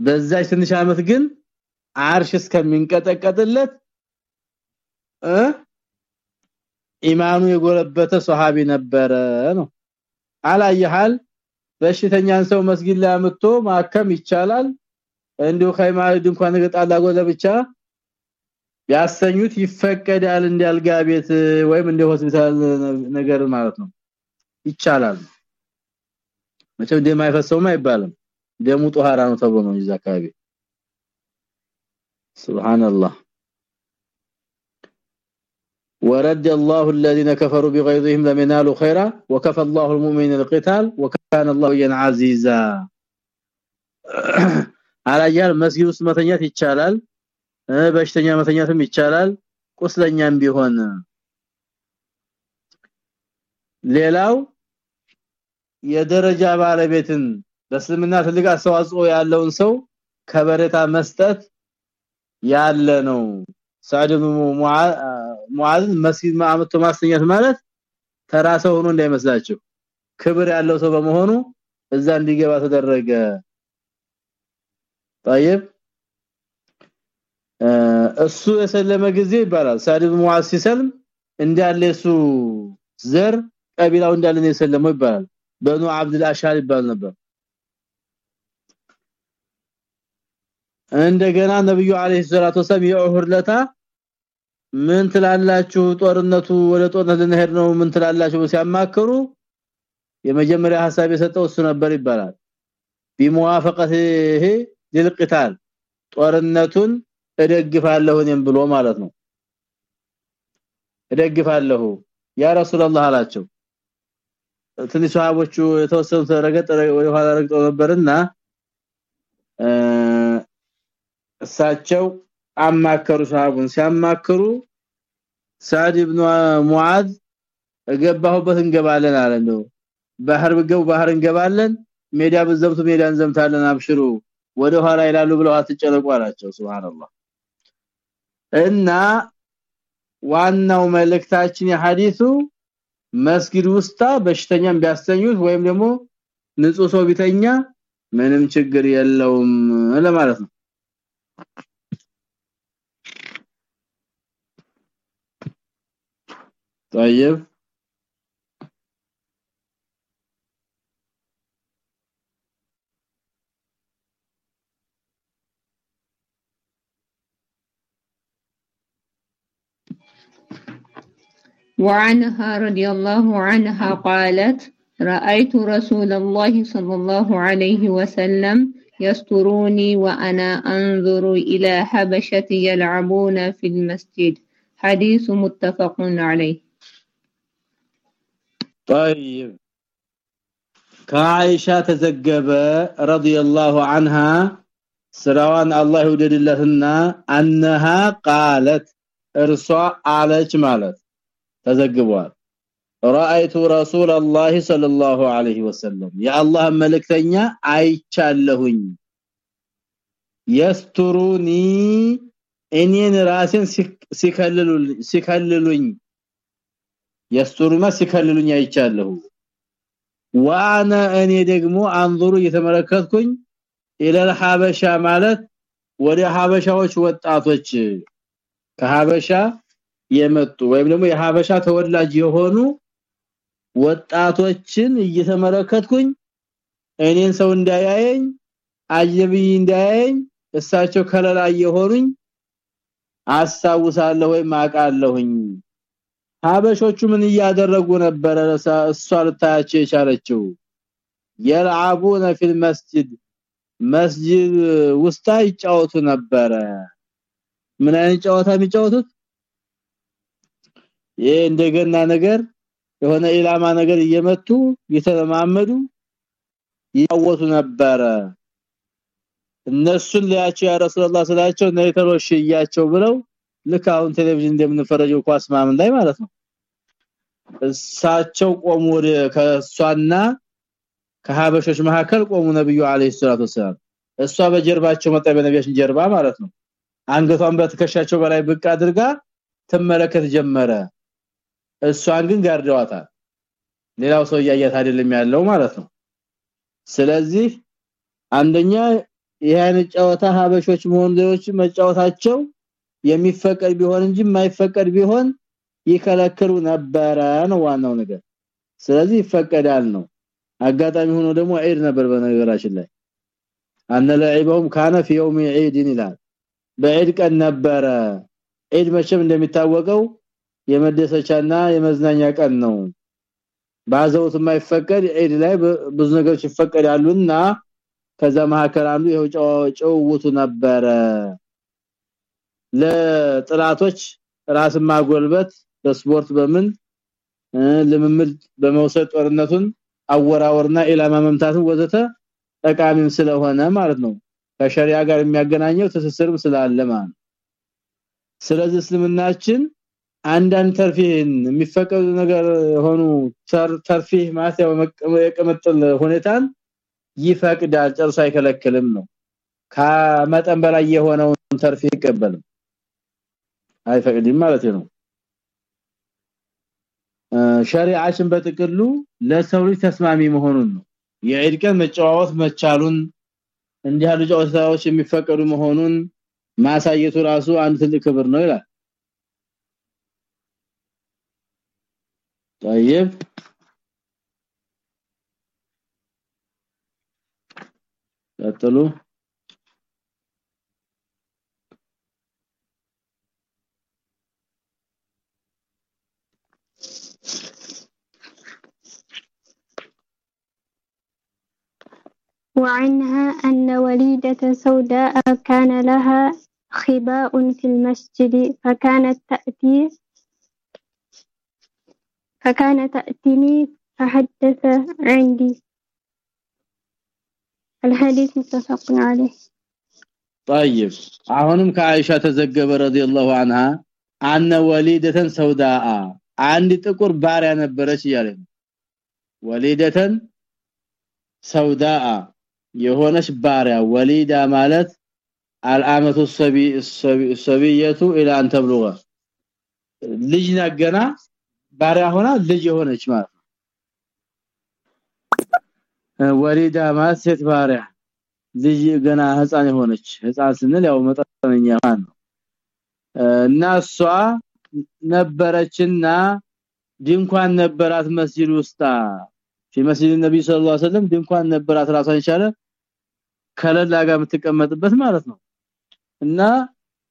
በዛች ትንሽ አመት ግን አርሽ እስከሚንቀጠቀጥለት እ ኢማኑ የጎለበተ ሷሃቢ ነበረ ነው። አላየሃል በሽተኛን ሰው መስጊድ ላይ አምጥቶ ማከም ይቻላል። እንዲሁ ከይማድ እንኳን ገጣላ ጎለ ብቻ ያሰኙት ይፈቀዳል እንዲያልጋ ቤት ወይም እንደ ሆስፒታል ነገር ማለት ነው ይቻላል መቼም ደም አይፈሰውም አይባልም ደሙ ጧሃራ ነው ተብሎ ነው እዛ አካባቢ ሱብሃንአላህ ورد الله الذين كفروا بغيظهم لم ينالوا خيرا وكفى الله المؤمنين القتال وكان الله عزيزا አላያል መስጊድ ውስጥ መተኛት ይቻላል በሽተኛ መተኛትም ይቻላል ቁስለኛም ቢሆን ሌላው የደረጃ ባለቤትን በእስልምና ትልቅ አስተዋጽኦ ያለውን ሰው ከበረታ መስጠት ያለ ነው ሳዕድ ሙዓዝ መስጊድ ማአመቶ ማስተኛት ማለት ተራ ሰው ሆኖ እንዳይመስላችሁ ክብር ያለው ሰው በመሆኑ እዛ እንዲገባ ተደረገ طيب እሱ የሰለመ ጊዜ ይባላል። ሳዕድ ሙዓዝ ሲሰልም እንዳለ እሱ ዘር ቀቢላው እንዳለ ነው የሰለመው ይባላል። በኑ አብዱል አሻር ይባል ነበር። እንደገና ነብዩ አለይሂ ሰላቱ ወሰለም የኡሁድ ለታ ምን ትላላችሁ? ጦርነቱ ወደ ጦርነት ልንሄድ ነው ምን ትላላችሁ ሲያማክሩ የመጀመሪያ ሐሳብ የሰጠው እሱ ነበር ይባላል። ቢሙዋፈቀህ ለልቅታል ጦርነቱን እደግፋለሁ እኔም ብሎ ማለት ነው። እደግፋለሁ ያ ረሱላህ አላቸው። ትንሽ ሰሃቦቹ የተወሰኑ ተረገጠ ወደ ኋላ ረግጠው ነበርና እሳቸው አማከሩ ሰሃቡን። ሲያማክሩ ሳድ ኢብኑ ሙዓዝ እገባሁበት እንገባለን አለ ባህር ብገው ባህር እንገባለን ሜዳ በዘምቱ ሜዳ እንዘምታለን አብሽሩ ወደ ኋላ ይላሉ ብለው አትጨነቁ አላቸው። ሱብሃንአላህ እና ዋናው መልእክታችን የሐዲሱ መስጊድ ውስጥ በሽተኛም ቢያስተኙት ወይም ደግሞ ንጹህ ሰው ቢተኛ ምንም ችግር የለውም ለማለት ነው طيب وعنها رضي الله عنها قالت رأيت رسول الله صلى الله عليه وسلم يستروني وأنا أنظر إلى حبشة يلعبون في المسجد. حديث متفق عليه. طيب. كعائشة تزجب رضي الله عنها سراوان الله يوددلتنا أنها قالت ارسوا عليك مالت ተዘግቧል رأيت رسول الله صلى الله عليه وسلم يا الله መልእክተኛ አይቻለሁኝ የስትሩኒ እኔን ራሴን ሲከልሉኝ ሲከልሉኝ የስትሩማ ሲከልሉኝ አይቻለሁ ዋና እኔ ደግሞ አንዙሩ እየተመለከትኩኝ ኢለል ሐበሻ ማለት ወደ ሐበሻዎች ወጣቶች ከሐበሻ የመጡ ወይም ደግሞ የሐበሻ ተወላጅ የሆኑ ወጣቶችን እየተመለከትኩኝ እኔን ሰው እንዳያየኝ አጀቢ እንዳያየኝ እሳቸው ከለላ የሆኑኝ አሳውሳለሁ ወይ ማቃለሁኝ ሐበሾቹ ምን እያደረጉ ነበር እሷ ልታያቸው የቻለችው የልዓቡነ ፊል መስጂድ መስጂድ ውስጥ ይጫወቱ ነበረ። ምን አይነት ጨዋታ የሚጫወቱት ይሄ እንደገና ነገር የሆነ ኢላማ ነገር እየመቱ እየተለማመዱ ይጫወቱ ነበረ። እነሱን ሊያቸው ያ ረሱላህ ስላቸው ነይተሮሽ እያቸው ብለው ልክ አሁን ቴሌቪዥን እንደምንፈረጀው ኳስ ማምን ላይ ማለት ነው። እሳቸው ቆሙ ወደ ከሷና ከሀበሾች መካከል ቆሙ ነብዩ አለይሂ ሰላቱ ወሰለም እሷ በጀርባቸው መጣ በነቢያችን ጀርባ ማለት ነው። አንገቷን በትከሻቸው በላይ ብቅ አድርጋ ትመለከት ጀመረ እሷን ግን ጋርደዋታል ሌላው ሰው ያያት አይደለም ያለው ማለት ነው ስለዚህ አንደኛ ይሄን ጨዋታ ሀበሾች መሆንዶች መጫወታቸው የሚፈቀድ ቢሆን እንጂ የማይፈቀድ ቢሆን ይከለክሉ ነበረ ነው ዋናው ነገር ስለዚህ ይፈቀዳል ነው አጋጣሚ ሆኖ ደግሞ ዒድ ነበር በነገራችን ላይ አነ ለዒበውም ካነ في يوم عيد ይላል በዒድ ቀን ነበረ ዒድ መቼም እንደሚታወቀው የመደሰቻና የመዝናኛ ቀን ነው። ባዘውት የማይፈቀድ ዒድ ላይ ብዙ ነገሮች ይፈቀዳሉና ከዛ መካከል አንዱ ነበረ። ለጥላቶች ራስን ማጎልበት በስፖርት በምን ልምምድ በመውሰድ ጦርነቱን አወራወርና ኢላማ መምታትን ወዘተ ጠቃሚም ስለሆነ ማለት ነው። ከሸሪዓ ጋር የሚያገናኘው ትስስርም ስላለ ስለዚህ እስልምናችን አንዳንድ ተርፊህን የሚፈቀዱ ነገር ሆኑ ተርፊህ ማለት የቅምጥል ሁኔታን ይፈቅዳል። ጨርሶ አይከለክልም ነው። ከመጠን በላይ የሆነውን ተርፊህ ይቀበልም። አይፈቅድም ማለት ነው። ሸሪዓችን በጥቅሉ ለሰው ልጅ ተስማሚ መሆኑን ነው። የዒድ ቀን መጫወት መቻሉን እንዲህ ያሉ የሚፈቀዱ መሆኑን ማሳየቱ ራሱ አንድ ትልቅ ክብር ነው ይላል طيب. قتلوا. وعنها أن وليدة سوداء كان لها خباء في المسجد فكانت تأتي فكان تأتيني فحدث عندي. الحديث متفق عليه. طيب أهونم كعائشة تزغبه رضي الله عنها. أن وليدة سوداء. عند تقر باريا نبرش ياله وليدة سوداء يهونش باريا وليده مالت الامه الصبي الصبي الصبيه إلى ان تبلغ لجنة جنا ባሪያ ሆና ልጅ የሆነች ማለት ነው። ወሊዳ ማለት ሴት ባሪያ ልጅ ገና ህፃን የሆነች። ህፃን ስንል ያው መጠነኛ ማለት ነው። እና እሷ ነበረችና ድንኳን ነበራት መስጂድ ውስጥ في መስጂድ ነብይ ሰለላሁ ዐለይሂ ወሰለም ድንኳን ነበራት ራሷን ይቻለ ከለላ ጋር የምትቀመጥበት ማለት ነው። እና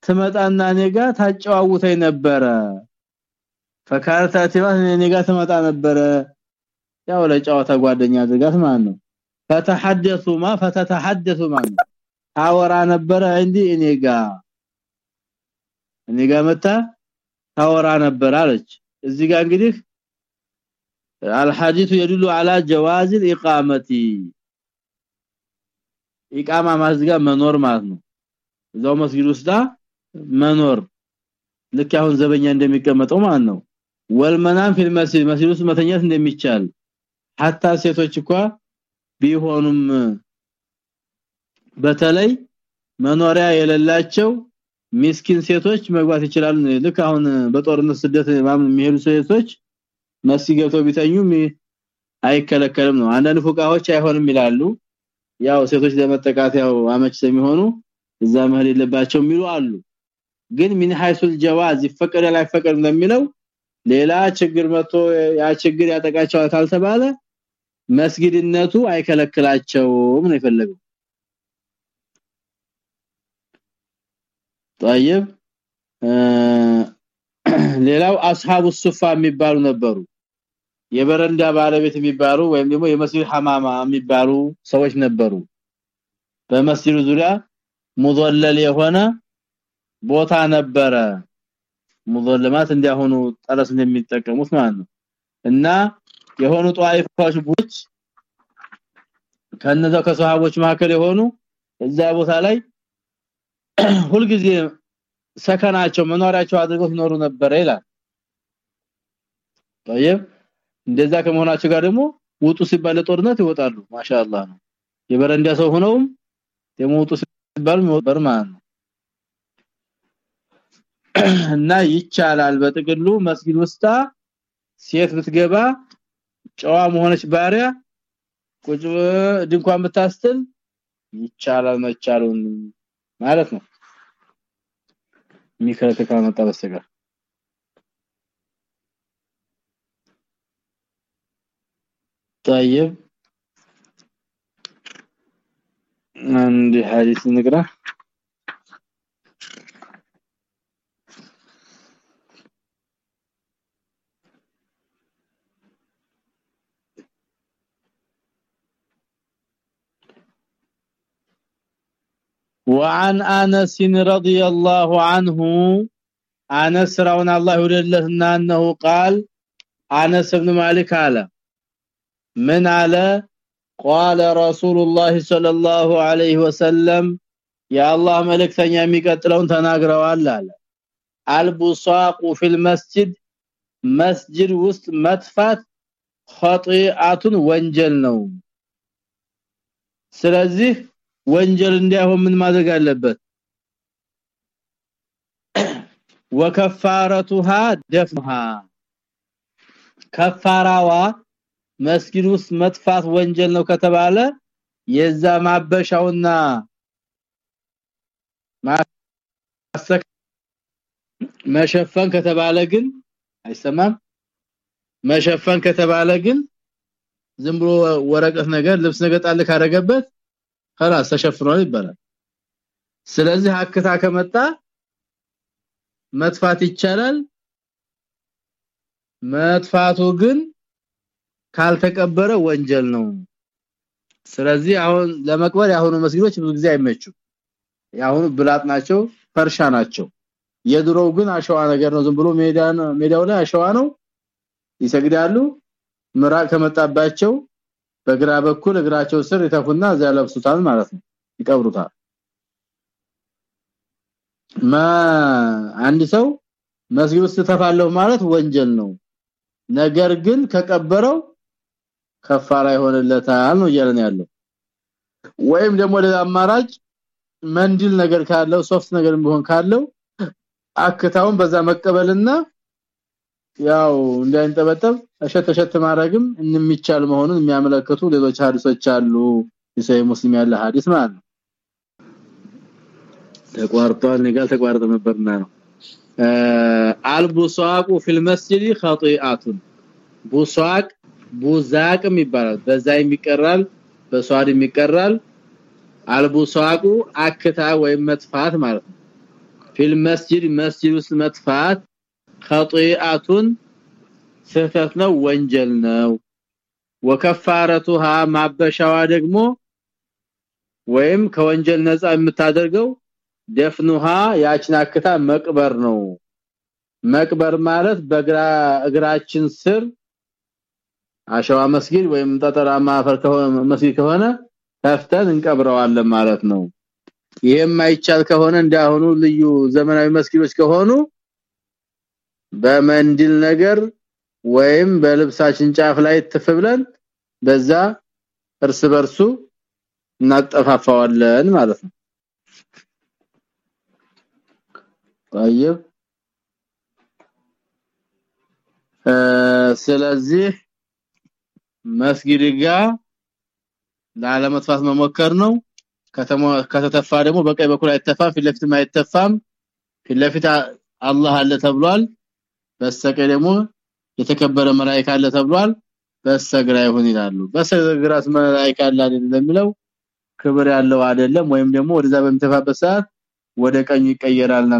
ትመጣና ኔጋ ጋር ታጨዋውታይ ነበረ። ፈካርታ ተባህ ኔጋ ትመጣ ነበረ ያው ለጨዋታ ጓደኛ አድርጋት ማለት ነው فتحدثوا ما فتتحدثوا ما አወራ ነበረ እንዲ እኔጋ እኔጋ መጣ ታወራ ነበር አለች እዚህ ጋር እንግዲህ الحديث يدل على جواز الاقامه ኢቃማ ማዝጋ መኖር ማለት ነው እዛው መስጊድ ውስጥ መኖር ልክ አሁን ዘበኛ እንደሚቀመጠው ማለት ነው ወልመናም ፊል መስጊድ መስጊድ ውስጥ መተኛት እንደሚቻል ሐታ ሴቶች እንኳ ቢሆኑም በተለይ መኖሪያ የሌላቸው ሚስኪን ሴቶች መግባት ይችላሉ። ልክ አሁን በጦርነት ስደት ማምን የሚሄዱ ሴቶች መስጊድ ገብተው ቢተኙ አይከለከልም ነው። አንዳንድ ፉቃዎች አይሆንም ይላሉ። ያው ሴቶች ለመጠቃት ያው አመች ስለሚሆኑ እዛ መሄድ የለባቸው የሚሉ አሉ። ግን ምን ሐይሱል ጀዋዝ ይፈቀዳል አይፈቀድ እንደሚለው ሌላ ችግር መጥቶ ያ ችግር ያጠቃቸው ካልተባለ መስጊድነቱ አይከለክላቸውም ነው የፈለገው طيب ሌላው አስሐቡ ሱፋ የሚባሉ ነበሩ የበረንዳ ባለቤት የሚባሉ ወይም ደግሞ የመስጊድ ሐማማ የሚባሉ ሰዎች ነበሩ በመስጊዱ ዙሪያ ሙዘለል የሆነ ቦታ ነበረ ሙዘለማት እንዲያሆኑ ጠረስ እንደሚጠቀሙት ማለት ነው እና የሆኑ ጧይፋዎች ቡች ከነዛው ከሷሃቦች መካከል የሆኑ እዛ ቦታ ላይ ሁልጊዜ ሰከናቸው መኖሪያቸው አድርገው ኖሩ ነበር ይላል طيب እንደዛ ከመሆናቸው ጋር ደግሞ ውጡ ሲባል ጦርነት ይወጣሉ ማሻአላህ ነው የበረንዳ ሰው ሆነውም ደግሞ ውጡ ሲባል ይወጣሉ ማለት ነው እና ይቻላል በጥቅሉ መስጊድ ውስጥ ሴት ብትገባ ጨዋ መሆነች ባሪያ ቁጭ ድንኳን ብታስትል ይቻላል መቻሉን ማለት ነው ሚከለከል ካመጣ በስተቀር طيب عندي حديث نقرأ وعن انس رضي الله عنه انس رضي الله عنه انه قال انس بن مالك قال من على قال رسول الله صلى الله عليه وسلم يا الله ملكتኛ የሚቀጥለውን ተናግረዋል አለ አልቡሳቁ ፊል መስጂድ መስጂድ ውስጥ መጥፋት ኸጢአቱን ወንጀል ነው ስለዚህ ወንጀል እንዳይሆን ምን ማድረግ አለበት? ወከፋረቱሃ ደፍሃ። ከፋራዋ መስጊድ ውስጥ መጥፋት ወንጀል ነው ከተባለ የዛ ማበሻውና ማሰክ መሸፈን ከተባለ ግን አይሰማም? መሸፈን ከተባለ ግን ዝም ብሎ ወረቀት ነገር ልብስ ነገር ጣል ካረገበት خلاص ተሸፍኗል ይባላል ስለዚህ አክታ ከመጣ መጥፋት ይቻላል መጥፋቱ ግን ካልተቀበረ ወንጀል ነው ስለዚህ አሁን ለመቅበር ያሁኑ መስጊዶች ብዙ ጊዜ አይመቹም ያሁኑ ብላጥ ናቸው ፈርሻ ናቸው የድሮው ግን አሸዋ ነገር ነው ዝም ብሎ ሜዳ ሜዳው ላይ አሸዋ ነው ይሰግዳሉ ምራቅ ከመጣባቸው በግራ በኩል እግራቸው ስር ይተፉና እዛ ለብሱታል ማለት ነው። ይቀብሩታል። ማ አንድ ሰው መስጊድ ውስጥ ተፋለው ማለት ወንጀል ነው። ነገር ግን ከቀበረው ከፋራ ይሆንለታል ነው እያለን ያለው። ወይም ደግሞ ለአማራጭ መንዲል ነገር ካለው ሶፍት ነገር ቢሆን ካለው አክታውን በዛ መቀበልና ያው እንዳይንጠበጠብ እሸት እሸት ማድረግም እንሚቻል መሆኑን የሚያመለክቱ ሌሎች ሐዲሶች አሉ። ይሰይ ሙስሊም ያለ ሐዲስ ማለት ነው። ተቋርጧል። ንጋል ተቋርጦ ነበርና ነው። አልቡሳቁ ፊል መስጂድ ኸጢአቱን። ቡሳቅ ቡዛቅም ይባላል በዛ የሚቀራል በሷድም ይቀራል አልቡሳቁ አክታ ወይም መጥፋት ማለት ነው። ፊል መስጂድ መስጂድ ውስጥ መጥፋት ኸጢአቱን ስህተት ነው ወንጀል ነው። ወከፋረቱሃ ማበሻዋ ደግሞ ወይም ከወንጀል ነፃ የምታደርገው ደፍኑሃ ያችን አክታ መቅበር ነው። መቅበር ማለት በግራ እግራችን ስር አሸዋ መስጊድ ወይም ጠጠራማ አፈር መስጊድ ከሆነ ከፍተን እንቀብረዋለን ማለት ነው። ይሄም አይቻል ከሆነ እንዳሁኑ ልዩ ዘመናዊ መስጊዶች ከሆኑ በመንዲል ነገር ወይም በልብሳችን ጫፍ ላይ ትፍብለን በዛ እርስ በርሱ እናጠፋፋዋለን ማለት ነው طيب ስለዚህ መስጊድ ጋር ላለመጥፋት መሞከር ነው ከተተፋ ደግሞ በቀኝ በኩል አይተፋም ፊትለፊት አይተፋም ፊትለፊት አላህ አለ ተብሏል በስተቀኝ ደግሞ የተከበረ መላእክት አለ ተብሏል። በስተግራ ይሁን ይላሉ። በስተግራስ መላእክት አለ እንደሚለው ክብር ያለው አይደለም። ወይም ደግሞ ወደዛ በሚተፋበት ሰዓት ወደ ቀኝ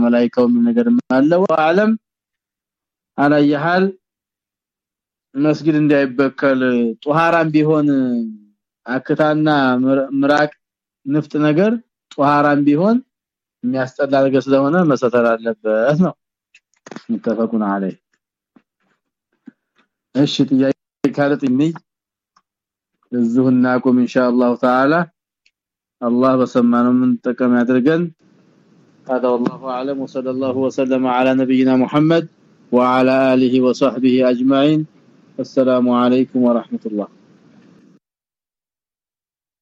መላእክው ምን ነገር አለው። ዓለም አላየሃል? መስጊድ እንዳይበከል ጧሃራም ቢሆን አክታና ምራቅ ንፍጥ ነገር ጧሃራም ቢሆን የሚያስጠላ ነገር ስለሆነ መሰተር አለበት ነው متفق عليه. إيش تجي كانت إني؟ ذهناكم إن شاء الله تعالى. الله بسمعنا منتكم يدرجن هذا والله أعلم وصلى الله وسلم على نبينا محمد وعلى آله وصحبه أجمعين. السلام عليكم ورحمة الله.